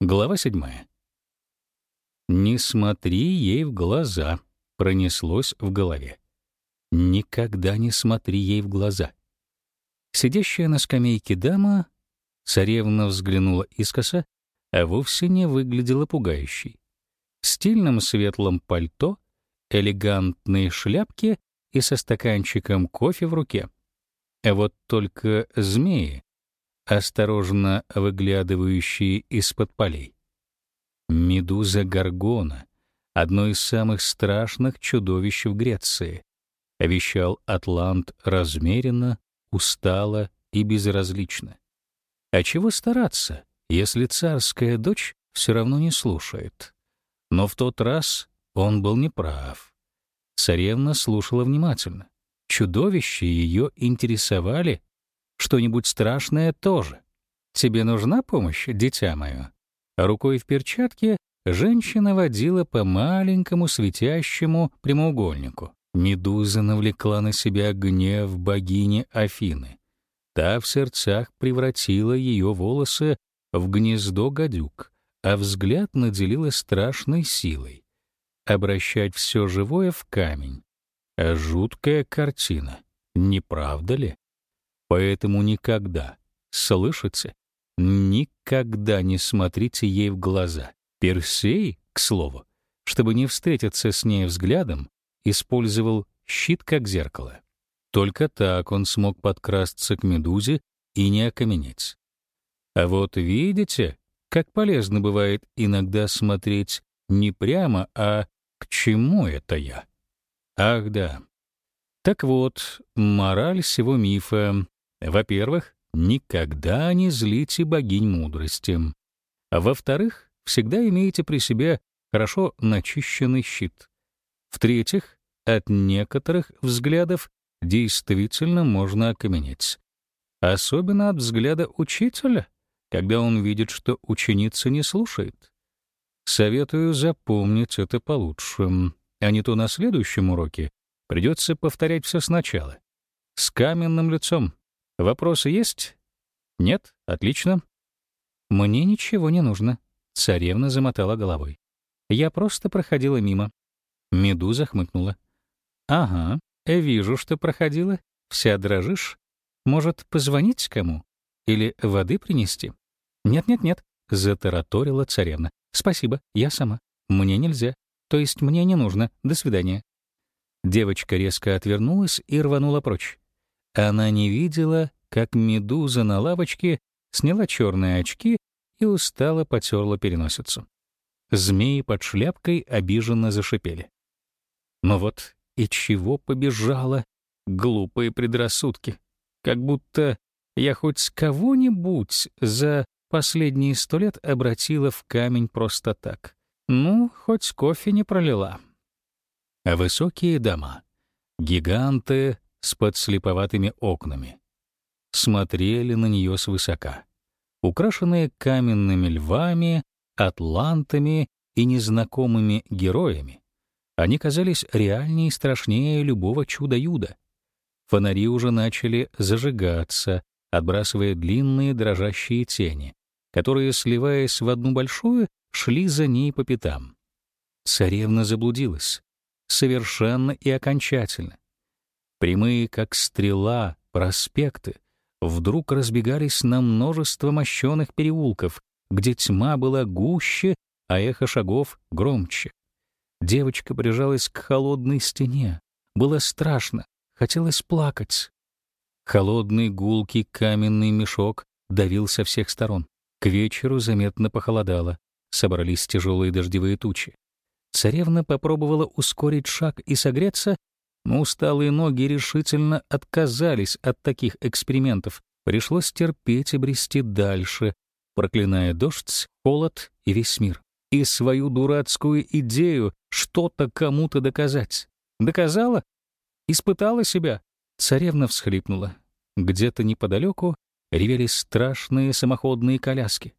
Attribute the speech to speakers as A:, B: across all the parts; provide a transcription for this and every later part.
A: Глава седьмая. «Не смотри ей в глаза», — пронеслось в голове. «Никогда не смотри ей в глаза». Сидящая на скамейке дама, царевна взглянула искоса, а вовсе не выглядела пугающей. В стильном светлом пальто, элегантной шляпке и со стаканчиком кофе в руке. А вот только змеи, осторожно выглядывающие из-под полей. Медуза Гаргона — одно из самых страшных чудовищ в Греции, вещал Атлант размеренно, устало и безразлично. А чего стараться, если царская дочь все равно не слушает? Но в тот раз он был неправ. Царевна слушала внимательно. Чудовища ее интересовали что-нибудь страшное тоже. Тебе нужна помощь, дитя мое? Рукой в перчатке женщина водила по маленькому светящему прямоугольнику. Медуза навлекла на себя гнев богини Афины. Та в сердцах превратила ее волосы в гнездо гадюк, а взгляд наделила страшной силой. Обращать все живое в камень. Жуткая картина, не правда ли? Поэтому никогда, слышите, никогда не смотрите ей в глаза. Персей, к слову, чтобы не встретиться с ней взглядом, использовал щит как зеркало. Только так он смог подкрасться к медузе и не окаменеть. А вот видите, как полезно бывает иногда смотреть не прямо, а к чему это я? Ах да. Так вот, мораль всего мифа во-первых, никогда не злите богинь мудрости. А во-вторых, всегда имейте при себе хорошо начищенный щит. В-третьих, от некоторых взглядов действительно можно окаменеть. Особенно от взгляда учителя, когда он видит, что ученица не слушает. Советую запомнить это получше, а не то на следующем уроке придется повторять все сначала. С каменным лицом, Вопросы есть? Нет? Отлично. Мне ничего не нужно. Царевна замотала головой. Я просто проходила мимо. Медуза хмыкнула. Ага, вижу, что проходила. Вся дрожишь. Может, позвонить кому? Или воды принести? Нет-нет-нет, затараторила царевна. Спасибо, я сама. Мне нельзя. То есть мне не нужно. До свидания. Девочка резко отвернулась и рванула прочь. Она не видела, как медуза на лавочке сняла черные очки и устало потерла переносицу. Змеи под шляпкой обиженно зашипели. Но вот и чего побежала? Глупые предрассудки. Как будто я хоть кого-нибудь за последние сто лет обратила в камень просто так. Ну, хоть кофе не пролила. Высокие дома, гиганты с подслеповатыми окнами, смотрели на нее свысока, украшенные каменными львами, атлантами и незнакомыми героями. Они казались реальнее и страшнее любого чуда-юда. Фонари уже начали зажигаться, отбрасывая длинные дрожащие тени, которые, сливаясь в одну большую, шли за ней по пятам. Царевна заблудилась. Совершенно и окончательно. Прямые, как стрела, проспекты вдруг разбегались на множество мощенных переулков, где тьма была гуще, а эхо шагов громче. Девочка прижалась к холодной стене. Было страшно, хотелось плакать. Холодный гулкий каменный мешок давил со всех сторон. К вечеру заметно похолодало, собрались тяжелые дождевые тучи. Царевна попробовала ускорить шаг и согреться, но усталые ноги решительно отказались от таких экспериментов. Пришлось терпеть и брести дальше, проклиная дождь, холод и весь мир. И свою дурацкую идею что-то кому-то доказать. Доказала? Испытала себя? Царевна всхлипнула. Где-то неподалеку ревели страшные самоходные коляски.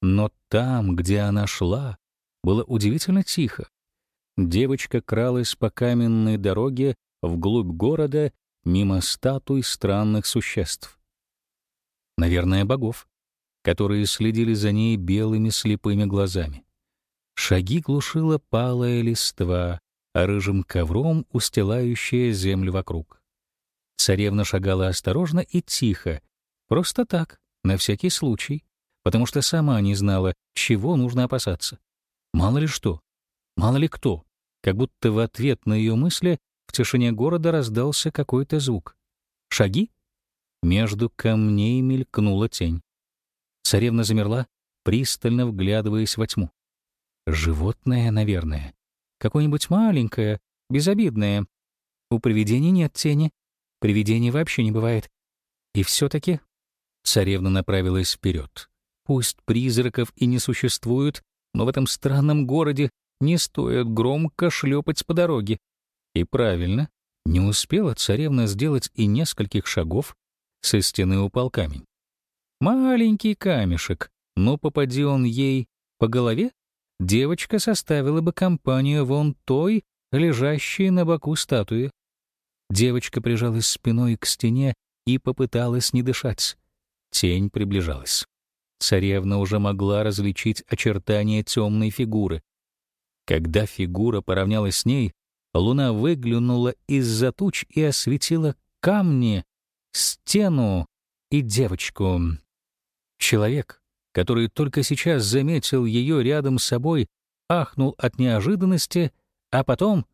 A: Но там, где она шла, было удивительно тихо. Девочка кралась по каменной дороге вглубь города мимо статуй странных существ. Наверное, богов. которые следили за ней белыми слепыми глазами. Шаги глушила палая листва, а рыжим ковром устилающая землю вокруг. Царевна шагала осторожно и тихо, просто так, на всякий случай, потому что сама не знала, чего нужно опасаться. Мало ли что, мало ли кто, как будто в ответ на ее мысли в тишине города раздался какой-то звук. Шаги? Между камней мелькнула тень. Царевна замерла, пристально вглядываясь во тьму. Животное, наверное. Какое-нибудь маленькое, безобидное. У привидений нет тени. Привидений вообще не бывает. И все-таки царевна направилась вперед. Пусть призраков и не существует, но в этом странном городе не стоит громко шлепать по дороге. И правильно, не успела царевна сделать и нескольких шагов, со стены упал камень. Маленький камешек, но попади он ей по голове, девочка составила бы компанию вон той, лежащей на боку статуи. Девочка прижалась спиной к стене и попыталась не дышать. Тень приближалась. Царевна уже могла различить очертания темной фигуры. Когда фигура поравнялась с ней, луна выглянула из-за туч и осветила камни, стену и девочку. Человек, который только сейчас заметил ее рядом с собой, ахнул от неожиданности, а потом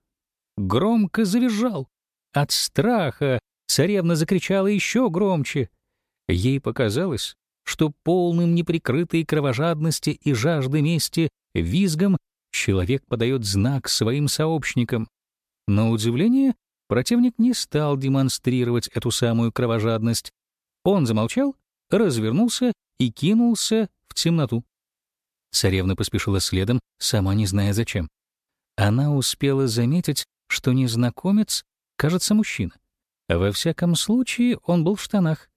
A: громко завизжал. От страха царевна закричала еще громче. Ей показалось, что полным неприкрытой кровожадности и жажды мести визгом человек подает знак своим сообщникам. На удивление, противник не стал демонстрировать эту самую кровожадность. Он замолчал, развернулся и кинулся в темноту. Царевна поспешила следом, сама не зная зачем. Она успела заметить, что незнакомец, кажется, мужчина. Во всяком случае, он был в штанах.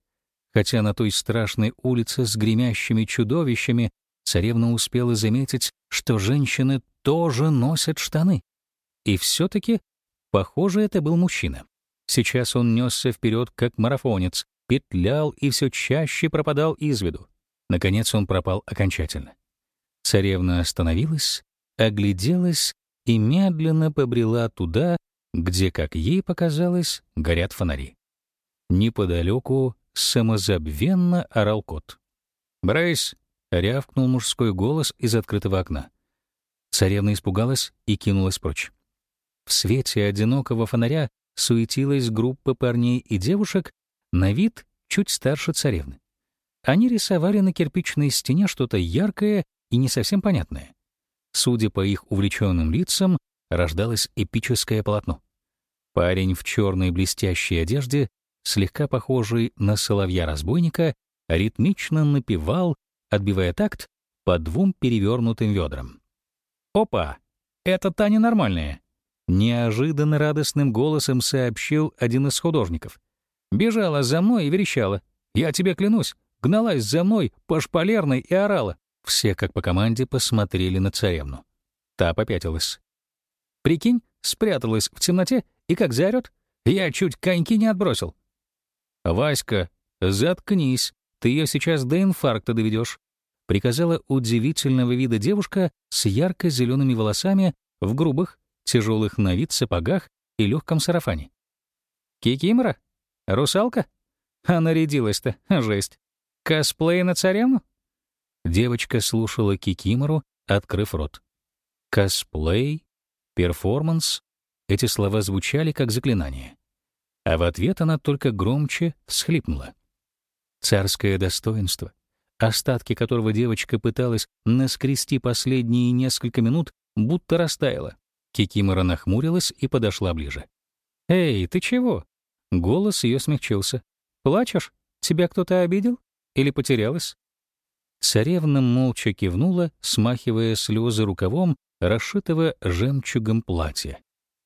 A: Хотя на той страшной улице с гремящими чудовищами царевна успела заметить, что женщины тоже носят штаны. И все-таки, похоже, это был мужчина. Сейчас он несся вперед, как марафонец, петлял и все чаще пропадал из виду. Наконец он пропал окончательно. Царевна остановилась, огляделась и медленно побрела туда, где, как ей показалось, горят фонари. Неподалеку самозабвенно орал кот. «Брейс!» — рявкнул мужской голос из открытого окна. Царевна испугалась и кинулась прочь. В свете одинокого фонаря суетилась группа парней и девушек на вид чуть старше царевны. Они рисовали на кирпичной стене что-то яркое и не совсем понятное. Судя по их увлеченным лицам, рождалось эпическое полотно. Парень в черной блестящей одежде слегка похожий на соловья-разбойника, ритмично напевал, отбивая такт по двум перевернутым ведрам. «Опа! Это та ненормальная!» Неожиданно радостным голосом сообщил один из художников. Бежала за мной и верещала. «Я тебе клянусь!» Гналась за мной по шпалерной и орала. Все, как по команде, посмотрели на царевну. Та попятилась. Прикинь, спряталась в темноте и как заорёт. Я чуть коньки не отбросил. «Васька, заткнись, ты ее сейчас до инфаркта доведешь», приказала удивительного вида девушка с ярко-зелеными волосами в грубых, тяжелых на вид сапогах и легком сарафане. «Кикимора? Русалка? А нарядилась-то, жесть. Косплей на царевну?» Девочка слушала Кикимору, открыв рот. «Косплей? Перформанс?» Эти слова звучали как заклинание а в ответ она только громче всхлипнула. Царское достоинство, остатки которого девочка пыталась наскрести последние несколько минут, будто растаяло. Кикимора нахмурилась и подошла ближе. «Эй, ты чего?» Голос ее смягчился. «Плачешь? Тебя кто-то обидел? Или потерялась?» Царевна молча кивнула, смахивая слезы рукавом, расшитого жемчугом платья.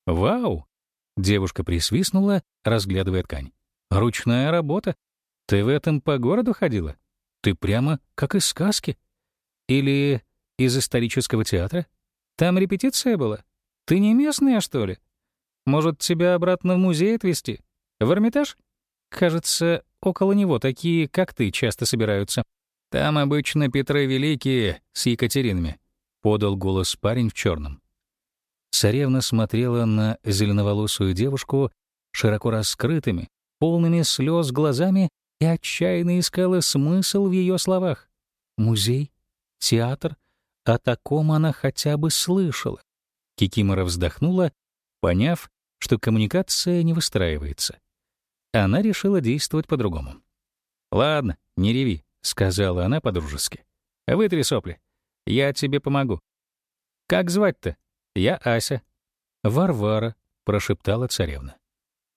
A: «Вау! Девушка присвистнула, разглядывая ткань. «Ручная работа? Ты в этом по городу ходила? Ты прямо как из сказки? Или из исторического театра? Там репетиция была? Ты не местная, что ли? Может, тебя обратно в музей отвезти? В Эрмитаж? Кажется, около него такие, как ты, часто собираются. Там обычно Петры Великие с Екатеринами», — подал голос парень в черном. Царевна смотрела на зеленоволосую девушку широко раскрытыми, полными слез глазами и отчаянно искала смысл в ее словах. Музей? Театр? О таком она хотя бы слышала. Кикимора вздохнула, поняв, что коммуникация не выстраивается. Она решила действовать по-другому. «Ладно, не реви», — сказала она по-дружески. «Вытри сопли. Я тебе помогу». «Как звать-то?» «Я Ася». «Варвара», — прошептала царевна.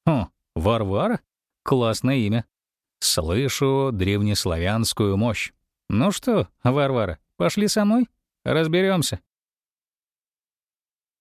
A: «О, Варвара? Классное имя. Слышу древнеславянскую мощь. Ну что, Варвара, пошли со мной? Разберемся.